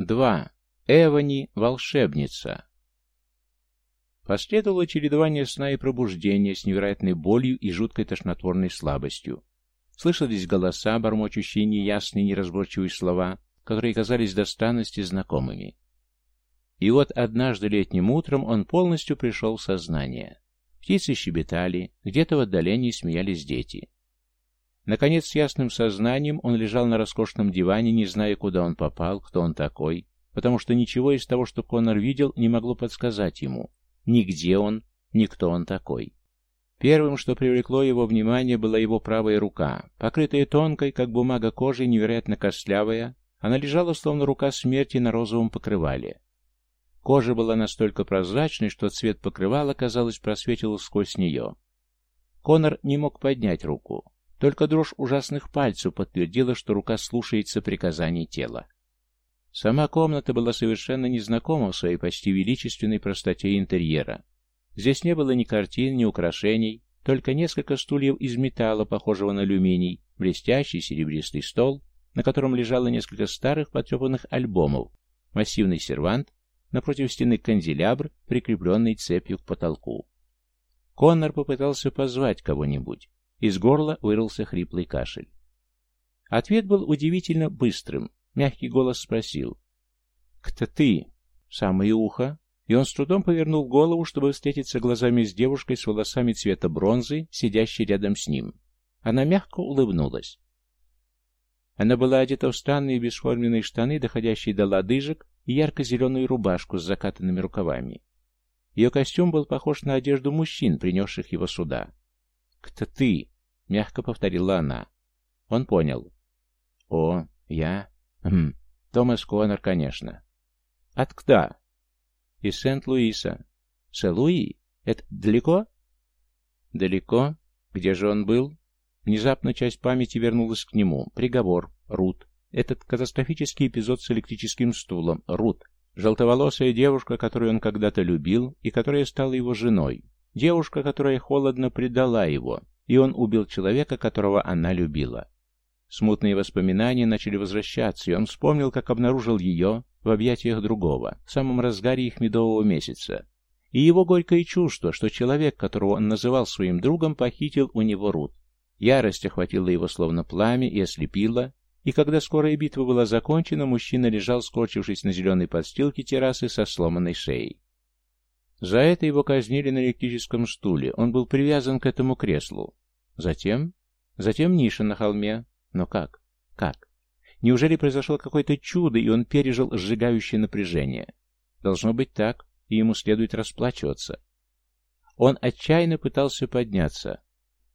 2. Эвани – волшебница. Последовало чередование сна и пробуждения с невероятной болью и жуткой тошнотворной слабостью. Слышались голоса, бормочущие неясные, неразборчивые слова, которые казались до странности знакомыми. И вот однажды летним утром он полностью пришел в сознание. Птицы щебетали, где-то в отдалении смеялись дети. Наконец, с ясным сознанием он лежал на роскошном диване, не зная, куда он попал, кто он такой, потому что ничего из того, что Конор видел, не могло подсказать ему. Ни где он, ни кто он такой. Первым, что привлекло его внимание, была его правая рука, покрытая тонкой, как бумага кожей, невероятно костлявая. Она лежала, словно рука смерти на розовом покрывале. Кожа была настолько прозрачной, что цвет покрывала, казалось, просветил сквозь нее. Конор не мог поднять руку. Только дрожь ужасных пальцев подтвердила, что рука слушается приказаний тела. Сама комната была совершенно незнакома в своей почти величественной простоте интерьера. Здесь не было ни картин, ни украшений, только несколько стульев из металла, похожего на алюминий, блестящий серебристый стол, на котором лежало несколько старых потрепанных альбомов, массивный сервант, напротив стены канделябр, прикрепленный цепью к потолку. Коннор попытался позвать кого-нибудь. Из горла вырвался хриплый кашель. Ответ был удивительно быстрым. Мягкий голос спросил. «Кто ты?» «Самое ухо». И он с трудом повернул голову, чтобы встретиться глазами с девушкой с волосами цвета бронзы, сидящей рядом с ним. Она мягко улыбнулась. Она была одета в странные бесформенные штаны, доходящие до лодыжек, и ярко-зеленую рубашку с закатанными рукавами. Ее костюм был похож на одежду мужчин, принесших его сюда. «Кто ты?» — мягко повторила она. Он понял. «О, я? Хм, Томас Коннор, конечно». «Откуда?» «Из Сент-Луиса». «Сент-Луи? Это далеко?» «Далеко? Где же он был?» Внезапно часть памяти вернулась к нему. Приговор. Рут. Этот катастрофический эпизод с электрическим стулом. Рут. Желтоволосая девушка, которую он когда-то любил и которая стала его женой. Девушка, которая холодно предала его, и он убил человека, которого она любила. Смутные воспоминания начали возвращаться, и он вспомнил, как обнаружил ее в объятиях другого, в самом разгаре их медового месяца. И его горькое чувство, что человек, которого он называл своим другом, похитил у него Рут. Ярость охватила его словно пламя и ослепила, и когда скорая битва была закончена, мужчина лежал, скорчившись на зеленой подстилке террасы со сломанной шеей. За это его казнили на электрическом стуле, он был привязан к этому креслу. Затем... Затем ниша на холме. Но как? Как? Неужели произошло какое-то чудо, и он пережил сжигающее напряжение? Должно быть так, и ему следует расплачиваться. Он отчаянно пытался подняться.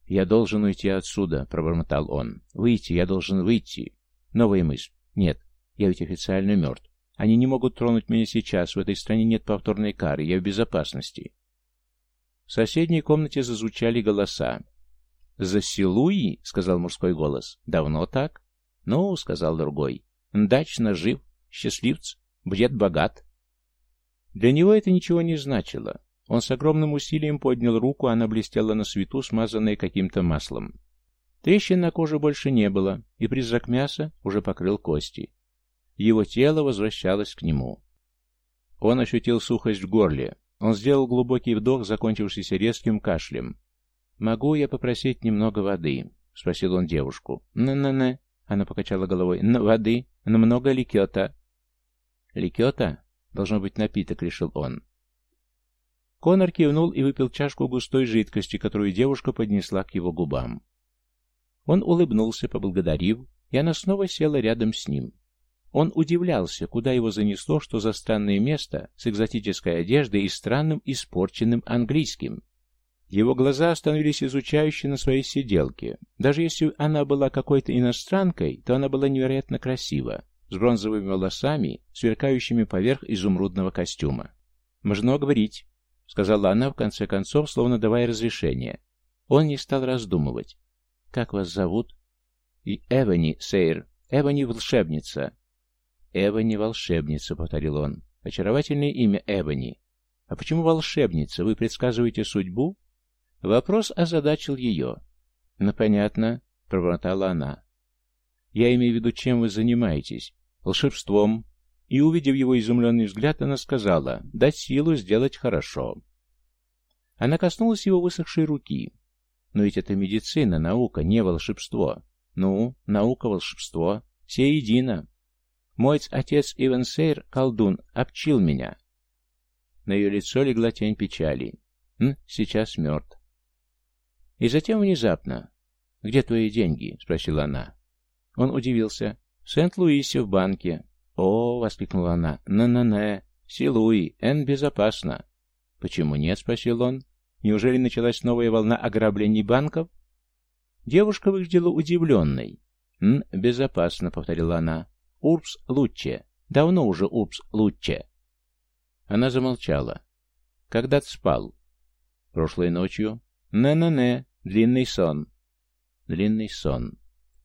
«Я должен уйти отсюда», — пробормотал он. «Выйти, я должен выйти». Новая мысль. «Нет, я ведь официально мертв. Они не могут тронуть меня сейчас, в этой стране нет повторной кары, я в безопасности. В соседней комнате зазвучали голоса. «Засилуи», — сказал мужской голос. «Давно так?» «Ну», — сказал другой. «Дачно жив, счастливц, бред богат». Для него это ничего не значило. Он с огромным усилием поднял руку, она блестела на свету, смазанная каким-то маслом. Трещин на коже больше не было, и призрак мяса уже покрыл кости. Его тело возвращалось к нему. Он ощутил сухость в горле. Он сделал глубокий вдох, закончившийся резким кашлем. «Могу я попросить немного воды?» — спросил он девушку. «На-на-на», — она покачала головой. «На воды, на много ликета». «Ликета?» — должно быть напиток, — решил он. Конор кивнул и выпил чашку густой жидкости, которую девушка поднесла к его губам. Он улыбнулся, поблагодарив, и она снова села рядом с ним. Он удивлялся, куда его занесло, что за странное место с экзотической одеждой и странным испорченным английским. Его глаза остановились изучающе на своей сиделке. Даже если она была какой-то иностранкой, то она была невероятно красива, с бронзовыми волосами, сверкающими поверх изумрудного костюма. «Можно говорить», — сказала она в конце концов, словно давая разрешение. Он не стал раздумывать. «Как вас зовут?» «И Эвани, Сейр. Эвани — волшебница. «Эвани волшебница», — повторил он. «Очаровательное имя Эвани. А почему волшебница? Вы предсказываете судьбу?» Вопрос озадачил ее. «Ну, понятно», — пробормотала она. «Я имею в виду, чем вы занимаетесь? Волшебством. и, увидев его изумленный взгляд, она сказала «дать силу сделать хорошо». Она коснулась его высохшей руки. Но ведь это медицина, наука, не волшебство. Ну, наука, волшебство, все едино. Мой отец Иван Сейр, колдун, обчил меня. На ее лицо легла тень печали. М, сейчас мертв. И затем внезапно. «Где твои деньги?» — спросила она. Он удивился. «В Сент-Луисе, в банке». «О!» — воскликнула она. «На-на-на! Силуи! Эн безопасно!» «Почему нет?» — спросил он. «Неужели началась новая волна ограблений банков?» Девушка выглядела удивленной. «Н, безопасно», — повторила она. «Урбс лучше. Давно уже Урбс лучше». Она замолчала. «Когда ты спал?» «Прошлой ночью». «Не-не-не. Длинный сон». Длинный сон.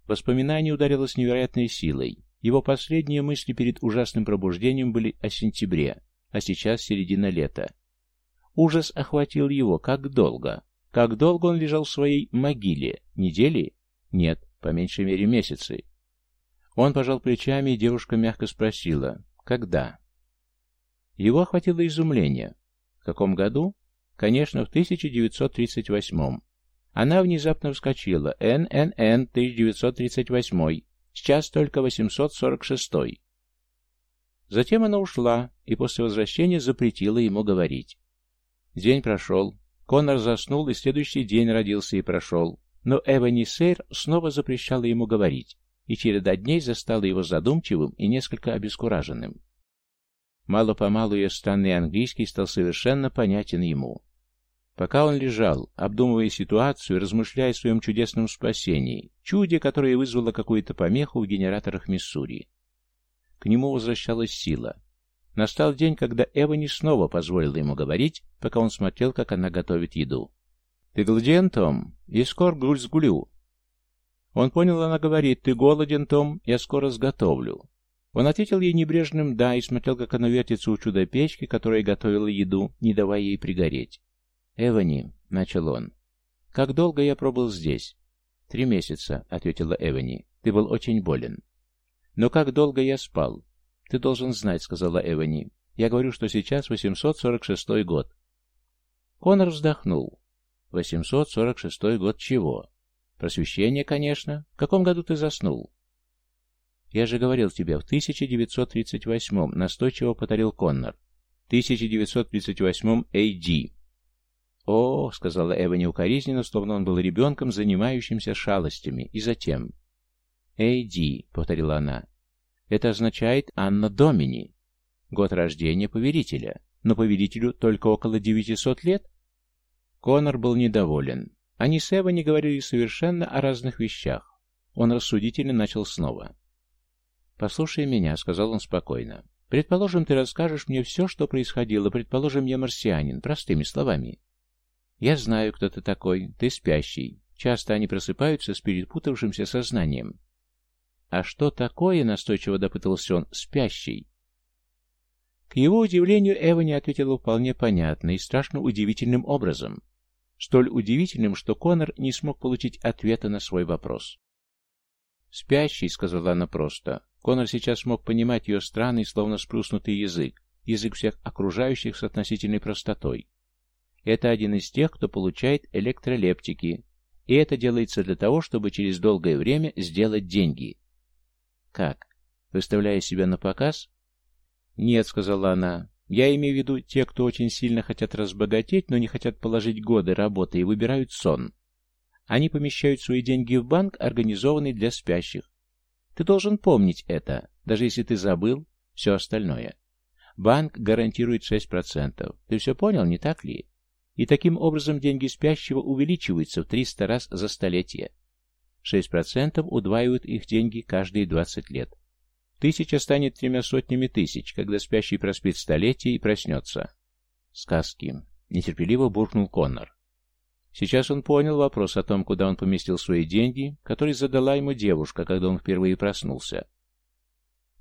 Воспоминание ударило с невероятной силой. Его последние мысли перед ужасным пробуждением были о сентябре, а сейчас середина лета. Ужас охватил его. Как долго? Как долго он лежал в своей могиле? Недели? Нет, по меньшей мере месяцы. Он пожал плечами, и девушка мягко спросила «Когда?». Его охватило изумление. В каком году? Конечно, в 1938 Она внезапно вскочила. ННН 1938 Сейчас только 846 Затем она ушла, и после возвращения запретила ему говорить. День прошел. Конор заснул, и следующий день родился и прошел. Но Эвани Сейр снова запрещала ему говорить, и череда дней застала его задумчивым и несколько обескураженным. Мало-помалу ее странный английский стал совершенно понятен ему. Пока он лежал, обдумывая ситуацию, размышляя о своем чудесном спасении, чуде, которое вызвало какую-то помеху в генераторах Миссури. К нему возвращалась сила. Настал день, когда Эвани снова позволила ему говорить, пока он смотрел, как она готовит еду. «Ты голоден, Том? Я скоро гуль сгулю». Он понял, она говорит, «Ты голоден, Том? Я скоро сготовлю». Он ответил ей небрежным «да» и смотрел, как она вертится у чудо-печки, которая готовила еду, не давая ей пригореть. «Эвани», — начал он, — «как долго я пробыл здесь?» «Три месяца», — ответила Эвани. «Ты был очень болен». «Но как долго я спал?» «Ты должен знать», — сказала Эвани. «Я говорю, что сейчас 846 год». Конор вздохнул. «846 год чего?» «Просвещение, конечно. В каком году ты заснул?» «Я же говорил тебе, в 1938-м», — настойчиво повторил Коннор. «1938 AD». «О», — сказала Эва неукоризненно, словно он был ребенком, занимающимся шалостями, и затем. «AD», — повторила она. Это означает «Анна Домини». Год рождения повелителя. Но повелителю только около 900 лет? Конор был недоволен. Они с Эва не говорили совершенно о разных вещах. Он рассудительно начал снова. «Послушай меня», — сказал он спокойно. «Предположим, ты расскажешь мне все, что происходило. Предположим, я марсианин, простыми словами. Я знаю, кто ты такой. Ты спящий. Часто они просыпаются с перепутавшимся сознанием. «А что такое?» — настойчиво допытался он. «Спящий». К его удивлению, Эва не ответила вполне понятно и страшно удивительным образом. Столь удивительным, что Конор не смог получить ответа на свой вопрос. «Спящий», — сказала она просто. Конор сейчас смог понимать ее странный, словно спруснутый язык, язык всех окружающих с относительной простотой. Это один из тех, кто получает электролептики, и это делается для того, чтобы через долгое время сделать деньги. Как? Выставляя себя на показ? Нет, сказала она. Я имею в виду те, кто очень сильно хотят разбогатеть, но не хотят положить годы работы и выбирают сон. Они помещают свои деньги в банк, организованный для спящих. Ты должен помнить это, даже если ты забыл все остальное. Банк гарантирует 6%. Ты все понял, не так ли? И таким образом деньги спящего увеличиваются в 300 раз за столетие. 6% удваивают их деньги каждые 20 лет. Тысяча станет тремя сотнями тысяч, когда спящий проспит столетие и проснется. Сказки. Нетерпеливо буркнул Коннор. Сейчас он понял вопрос о том, куда он поместил свои деньги, который задала ему девушка, когда он впервые проснулся.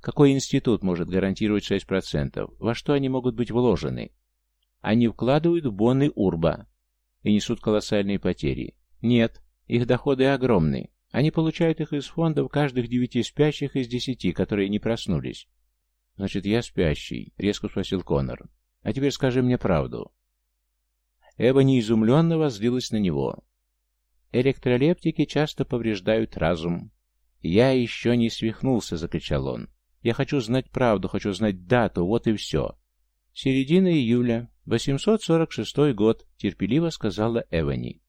Какой институт может гарантировать 6%? Во что они могут быть вложены? Они вкладывают в боны Урба и несут колоссальные потери. Нет, их доходы огромны. Они получают их из фондов каждых девяти спящих из десяти, которые не проснулись. «Значит, я спящий», — резко спросил Конор. «А теперь скажи мне правду». Эва неизумленно воззрилась на него. «Электролептики часто повреждают разум». «Я еще не свихнулся», — закричал он. «Я хочу знать правду, хочу знать дату, вот и все». «Середина июля, 846 год», — терпеливо сказала Эвани.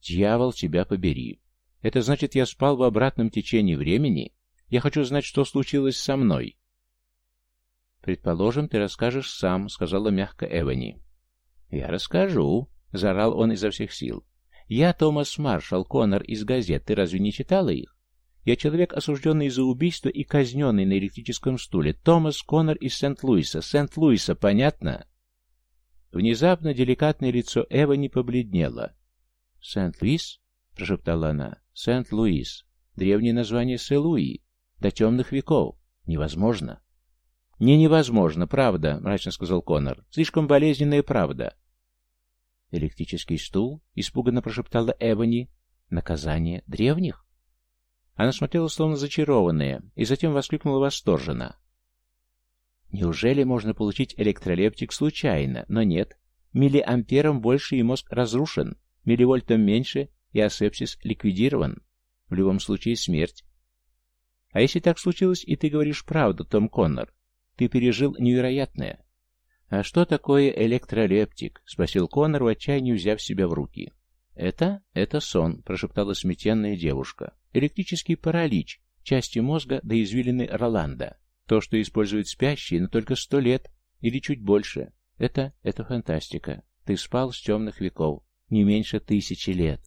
«Дьявол, тебя побери. Это значит, я спал в обратном течении времени? Я хочу знать, что случилось со мной». «Предположим, ты расскажешь сам», — сказала мягко Эвани. «Я расскажу», — заорал он изо всех сил. «Я Томас Маршалл Коннор из газет. Ты разве не читала их? Я человек, осужденный за убийство и казненный на электрическом стуле. Томас Коннор из Сент-Луиса. Сент-Луиса, понятно?» Внезапно деликатное лицо Эва не побледнело. «Сент-Луис?» — прошептала она. «Сент-Луис. Древнее название Сэ-Луи. До темных веков. Невозможно». «Не невозможно, правда», — мрачно сказал Коннор. «Слишком болезненная правда». «Электрический стул?» — испуганно прошептала Эбони. «Наказание древних?» Она смотрела словно зачарованная, и затем воскликнула восторженно. «Неужели можно получить электролептик случайно? Но нет. Миллиампером больше и мозг разрушен, милливольтом меньше, и асепсис ликвидирован. В любом случае смерть. А если так случилось, и ты говоришь правду, Том Коннор, ты пережил невероятное. «А что такое электролептик?» — спросил Конор, в отчаянии взяв себя в руки. «Это? Это сон», — прошептала сметенная девушка. «Электрический паралич, части мозга до извилины Роланда. То, что используют спящие, но только сто лет или чуть больше. Это... это фантастика. Ты спал с темных веков. Не меньше тысячи лет».